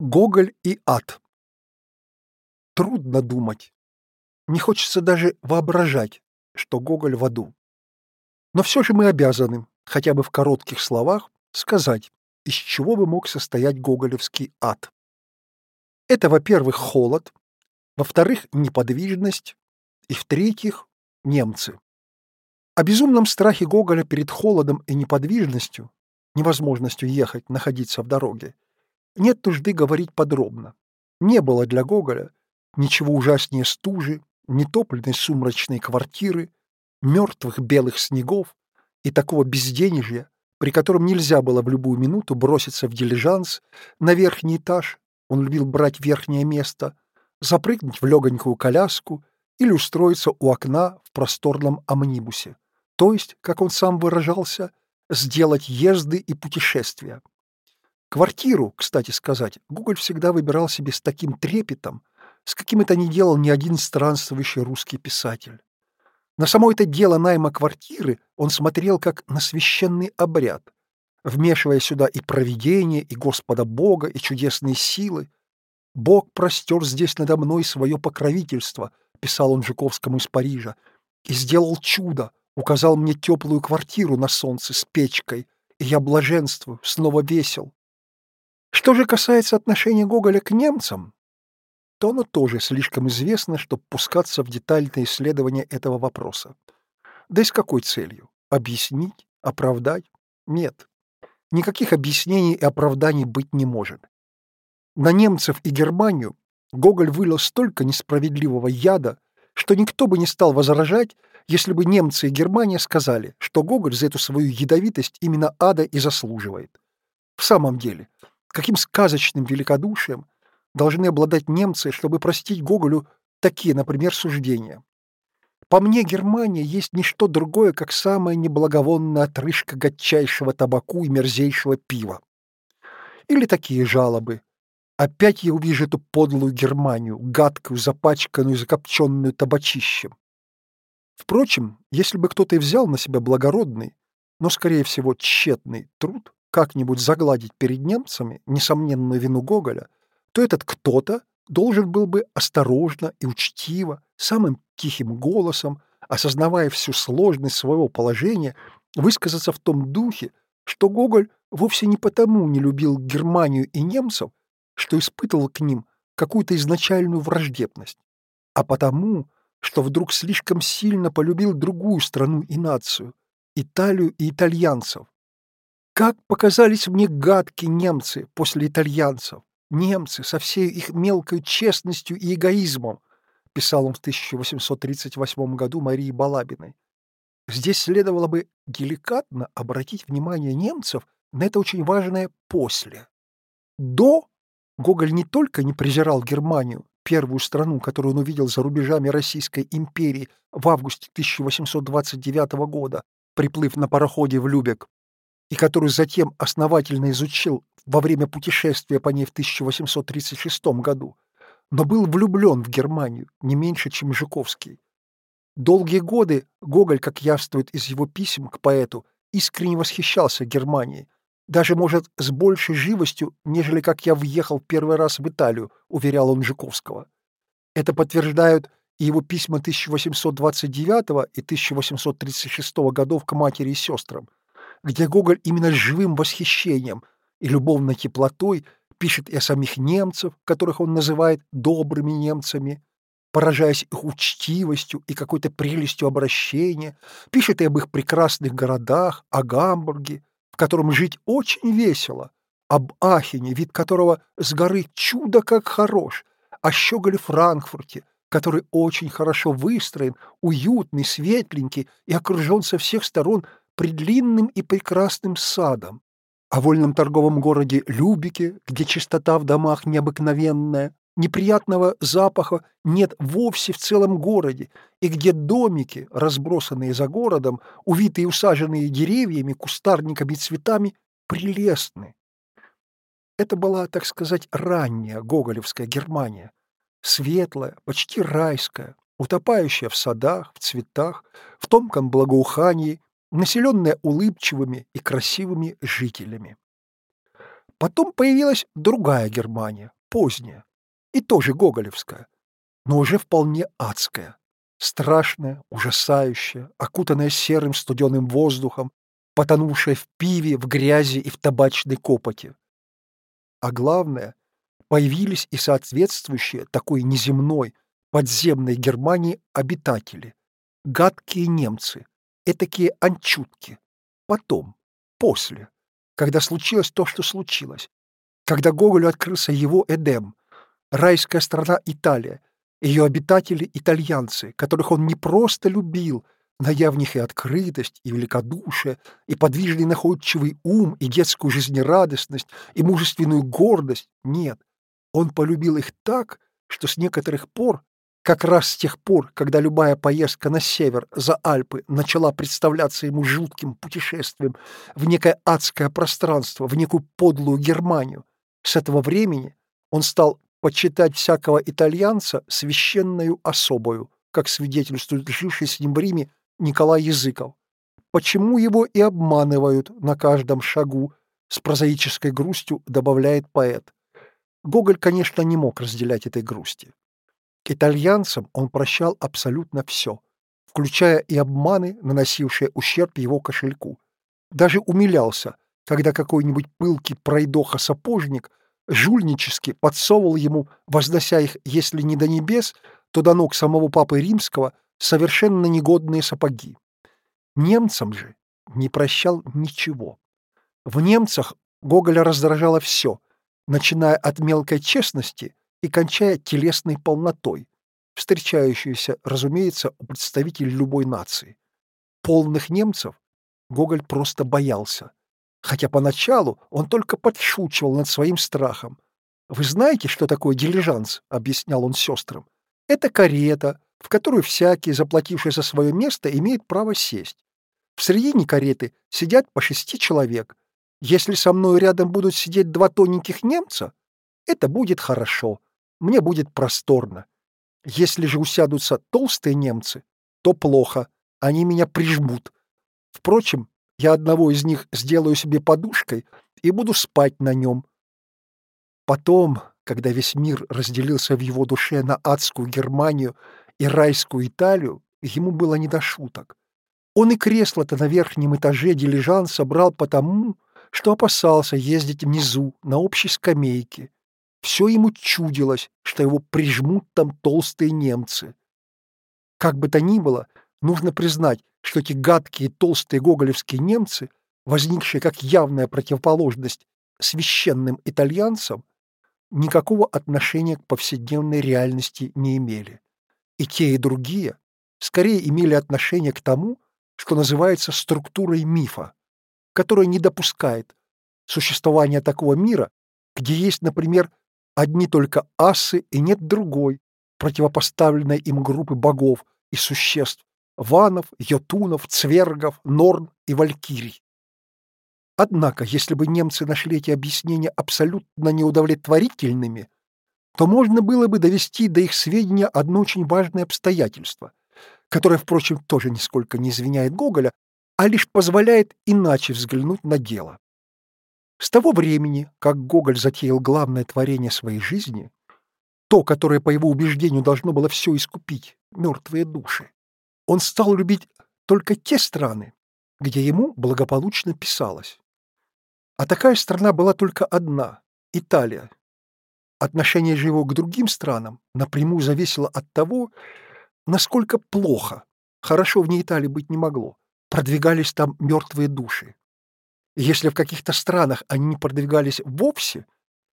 Гоголь и ад. Трудно думать. Не хочется даже воображать, что Гоголь в аду. Но все же мы обязаны, хотя бы в коротких словах, сказать, из чего бы мог состоять гоголевский ад. Это, во-первых, холод, во-вторых, неподвижность, и, в-третьих, немцы. О безумном страхе Гоголя перед холодом и неподвижностью, невозможностью ехать, находиться в дороге, нет нужды говорить подробно. Не было для Гоголя ничего ужаснее стужи, нетопленной сумрачной квартиры, мертвых белых снегов и такого безденежья, при котором нельзя было в любую минуту броситься в дилижанс на верхний этаж, он любил брать верхнее место, запрыгнуть в легонькую коляску или устроиться у окна в просторном амнибусе, то есть, как он сам выражался, сделать езды и путешествия. Квартиру, кстати сказать, Гоголь всегда выбирал себе с таким трепетом, с каким это не делал ни один странствующий русский писатель. На само это дело найма квартиры он смотрел как на священный обряд, вмешивая сюда и провидение, и Господа Бога, и чудесные силы. «Бог простер здесь надо мной свое покровительство», — писал он Жуковскому из Парижа, «и сделал чудо, указал мне теплую квартиру на солнце с печкой, и я блаженствую, снова весел. Что же касается отношения Гоголя к немцам, то оно тоже слишком известно, чтобы пускаться в детальное исследование этого вопроса. Да и с какой целью? Объяснить? Оправдать? Нет. Никаких объяснений и оправданий быть не может. На немцев и Германию Гоголь вылил столько несправедливого яда, что никто бы не стал возражать, если бы немцы и Германия сказали, что Гоголь за эту свою ядовитость именно ада и заслуживает. В самом деле, Каким сказочным великодушием должны обладать немцы, чтобы простить Гоголю такие, например, суждения? По мне, Германия есть не что другое, как самая неблаговонная отрыжка гадчайшего табаку и мерзейшего пива. Или такие жалобы. Опять я увижу эту подлую Германию, гадкую, запачканную, закопченную табачищем. Впрочем, если бы кто-то и взял на себя благородный, но, скорее всего, тщетный труд, как-нибудь загладить перед немцами несомненную вину Гоголя, то этот кто-то должен был бы осторожно и учтиво, самым тихим голосом, осознавая всю сложность своего положения, высказаться в том духе, что Гоголь вовсе не потому не любил Германию и немцев, что испытывал к ним какую-то изначальную враждебность, а потому, что вдруг слишком сильно полюбил другую страну и нацию – Италию и итальянцев, как показались мне гадки немцы после итальянцев, немцы со всей их мелкой честностью и эгоизмом, писал он в 1838 году Марии Балабиной. Здесь следовало бы деликатно обратить внимание немцев на это очень важное «после». До Гоголь не только не презирал Германию, первую страну, которую он увидел за рубежами Российской империи в августе 1829 года, приплыв на пароходе в Любек, и которую затем основательно изучил во время путешествия по ней в 1836 году, но был влюблен в Германию не меньше, чем Жуковский. Долгие годы Гоголь, как явствует из его писем к поэту, искренне восхищался Германией, даже, может, с большей живостью, нежели как я въехал первый раз в Италию, уверял он Жуковского. Это подтверждают и его письма 1829 и 1836 годов к матери и сестрам, где Гоголь именно с живым восхищением и любовной теплотой пишет и о самих немцев, которых он называет добрыми немцами, поражаясь их учтивостью и какой-то прелестью обращения, пишет и об их прекрасных городах, о Гамбурге, в котором жить очень весело, об Ахене, вид которого с горы чудо как хорош, о Щеголе Франкфурте, который очень хорошо выстроен, уютный, светленький и окружен со всех сторон предлинным и прекрасным садом, о вольном торговом городе Любике, где чистота в домах необыкновенная, неприятного запаха нет вовсе в целом городе, и где домики, разбросанные за городом, увитые и усаженные деревьями, кустарниками и цветами, прелестны. Это была, так сказать, ранняя гоголевская Германия, светлая, почти райская, утопающая в садах, в цветах, в тонком благоухании населенная улыбчивыми и красивыми жителями. Потом появилась другая Германия, поздняя, и тоже гоголевская, но уже вполне адская, страшная, ужасающая, окутанная серым студеным воздухом, потонувшая в пиве, в грязи и в табачной копоти. А главное, появились и соответствующие такой неземной, подземной Германии обитатели, гадкие немцы, этакие анчутки. Потом, после, когда случилось то, что случилось, когда Гоголю открылся его Эдем, райская страна Италия, ее обитатели – итальянцы, которых он не просто любил, найдя в них и открытость, и великодушие, и подвижный находчивый ум, и детскую жизнерадостность, и мужественную гордость. Нет, он полюбил их так, что с некоторых пор, как раз с тех пор, когда любая поездка на север, за Альпы, начала представляться ему жутким путешествием в некое адское пространство, в некую подлую Германию, с этого времени он стал почитать всякого итальянца священную особою, как свидетельствует живший с ним в Риме Николай Языков. Почему его и обманывают на каждом шагу, с прозаической грустью добавляет поэт. Гоголь, конечно, не мог разделять этой грусти. К итальянцам он прощал абсолютно все, включая и обманы, наносившие ущерб его кошельку. Даже умилялся, когда какой-нибудь пылкий пройдоха-сапожник жульнически подсовывал ему, вознося их, если не до небес, то до ног самого папы римского, совершенно негодные сапоги. Немцам же не прощал ничего. В немцах Гоголя раздражало все, начиная от мелкой честности и кончая телесной полнотой, встречающейся, разумеется, у представителей любой нации. Полных немцев Гоголь просто боялся, хотя поначалу он только подшучивал над своим страхом. «Вы знаете, что такое дилижанс?» — объяснял он сестрам. «Это карета, в которую всякий, заплативший за свое место, имеет право сесть. В середине кареты сидят по шести человек. Если со мной рядом будут сидеть два тоненьких немца, это будет хорошо, мне будет просторно. Если же усядутся толстые немцы, то плохо, они меня прижмут. Впрочем, я одного из них сделаю себе подушкой и буду спать на нем. Потом, когда весь мир разделился в его душе на адскую Германию и райскую Италию, ему было не до шуток. Он и кресло-то на верхнем этаже дилижанса брал потому, что опасался ездить внизу, на общей скамейке. Все ему чудилось, что его прижмут там толстые немцы. Как бы то ни было, нужно признать, что эти гадкие толстые гоголевские немцы, возникшие как явная противоположность священным итальянцам, никакого отношения к повседневной реальности не имели. И те, и другие скорее имели отношение к тому, что называется структурой мифа, которая не допускает существования такого мира, где есть, например, одни только асы и нет другой, противопоставленной им группы богов и существ, ванов, йотунов, цвергов, норн и валькирий. Однако, если бы немцы нашли эти объяснения абсолютно неудовлетворительными, то можно было бы довести до их сведения одно очень важное обстоятельство, которое, впрочем, тоже нисколько не извиняет Гоголя, а лишь позволяет иначе взглянуть на дело. С того времени, как Гоголь затеял главное творение своей жизни, то, которое, по его убеждению, должно было все искупить, мертвые души, он стал любить только те страны, где ему благополучно писалось. А такая страна была только одна — Италия, Отношение же его к другим странам напрямую зависело от того, насколько плохо, хорошо в Италии быть не могло, продвигались там мертвые души. Если в каких-то странах они не продвигались вовсе,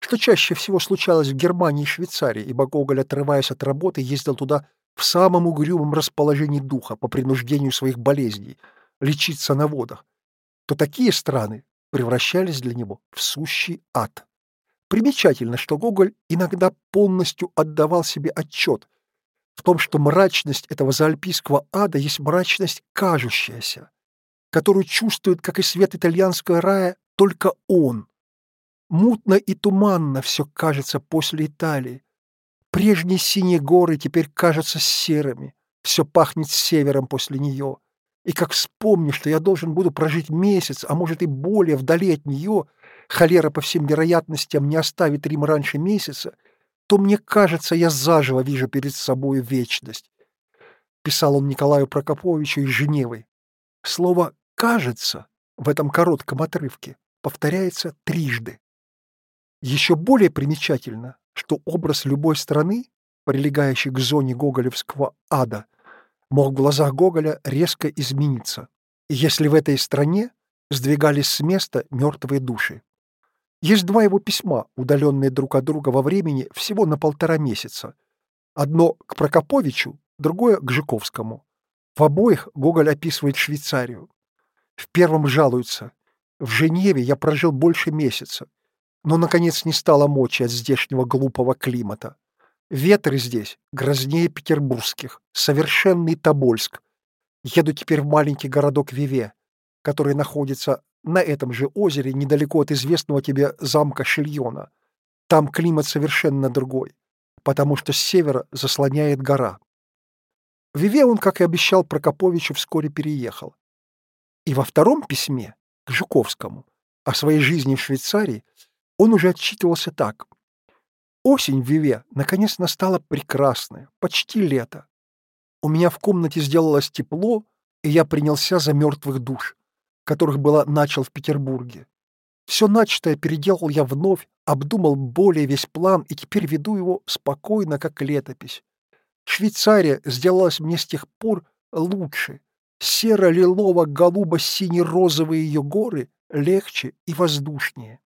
что чаще всего случалось в Германии и Швейцарии, ибо Гоголь, отрываясь от работы, ездил туда в самом угрюмом расположении духа по принуждению своих болезней, лечиться на водах, то такие страны превращались для него в сущий ад. Примечательно, что Гоголь иногда полностью отдавал себе отчет в том, что мрачность этого заальпийского ада есть мрачность кажущаяся, которую чувствует, как и свет итальянского рая, только он. Мутно и туманно все кажется после Италии. Прежние синие горы теперь кажутся серыми, все пахнет севером после нее. И как вспомню, что я должен буду прожить месяц, а может и более вдали от нее — холера по всем вероятностям не оставит Рим раньше месяца, то мне кажется, я заживо вижу перед собой вечность. Писал он Николаю Прокоповичу из Женевы. Слово «кажется» в этом коротком отрывке повторяется трижды. Еще более примечательно, что образ любой страны, прилегающей к зоне гоголевского ада, мог в глазах Гоголя резко измениться, если в этой стране сдвигались с места мертвые души. Есть два его письма, удаленные друг от друга во времени всего на полтора месяца. Одно к Прокоповичу, другое к Жиковскому. В обоих Гоголь описывает Швейцарию. В первом жалуется. В Женеве я прожил больше месяца, но, наконец, не стало мочи от здешнего глупого климата. Ветры здесь грознее петербургских, совершенный Тобольск. Еду теперь в маленький городок Виве, который находится на этом же озере, недалеко от известного тебе замка Шильона. Там климат совершенно другой, потому что с севера заслоняет гора. В Виве он, как и обещал Прокоповичу, вскоре переехал. И во втором письме к Жуковскому о своей жизни в Швейцарии он уже отчитывался так. Осень в Виве наконец настала прекрасная, почти лето. У меня в комнате сделалось тепло, и я принялся за мертвых душ которых было начал в Петербурге. Все начатое переделал я вновь, обдумал более весь план и теперь веду его спокойно, как летопись. Швейцария сделалась мне с тех пор лучше. Серо-лилово-голубо-сине-розовые ее горы легче и воздушнее.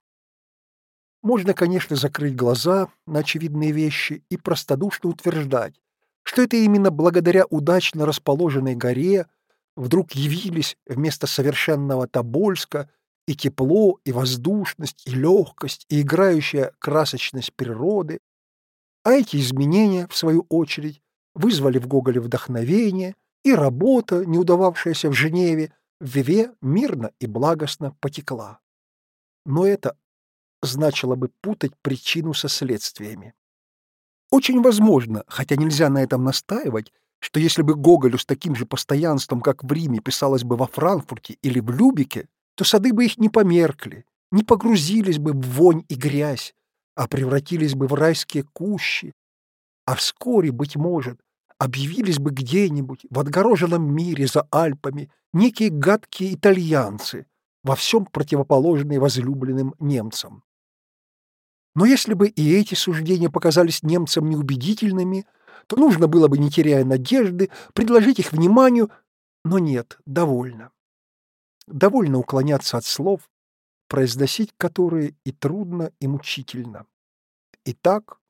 Можно, конечно, закрыть глаза на очевидные вещи и простодушно утверждать, что это именно благодаря удачно расположенной горе, вдруг явились вместо совершенного Тобольска и тепло, и воздушность, и легкость, и играющая красочность природы. А эти изменения, в свою очередь, вызвали в Гоголе вдохновение, и работа, не удававшаяся в Женеве, в Виве мирно и благостно потекла. Но это значило бы путать причину со следствиями. Очень возможно, хотя нельзя на этом настаивать, что если бы Гоголю с таким же постоянством, как в Риме, писалось бы во Франкфурте или в Любике, то сады бы их не померкли, не погрузились бы в вонь и грязь, а превратились бы в райские кущи. А вскоре, быть может, объявились бы где-нибудь в отгороженном мире за Альпами некие гадкие итальянцы, во всем противоположные возлюбленным немцам. Но если бы и эти суждения показались немцам неубедительными, то нужно было бы, не теряя надежды, предложить их вниманию, но нет, довольно. Довольно уклоняться от слов, произносить которые и трудно, и мучительно. Итак,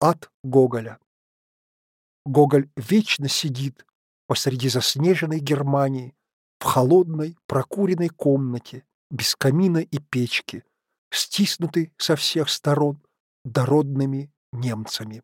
от Гоголя. Гоголь вечно сидит посреди заснеженной Германии, в холодной, прокуренной комнате, без камина и печки, стиснутый со всех сторон дородными немцами.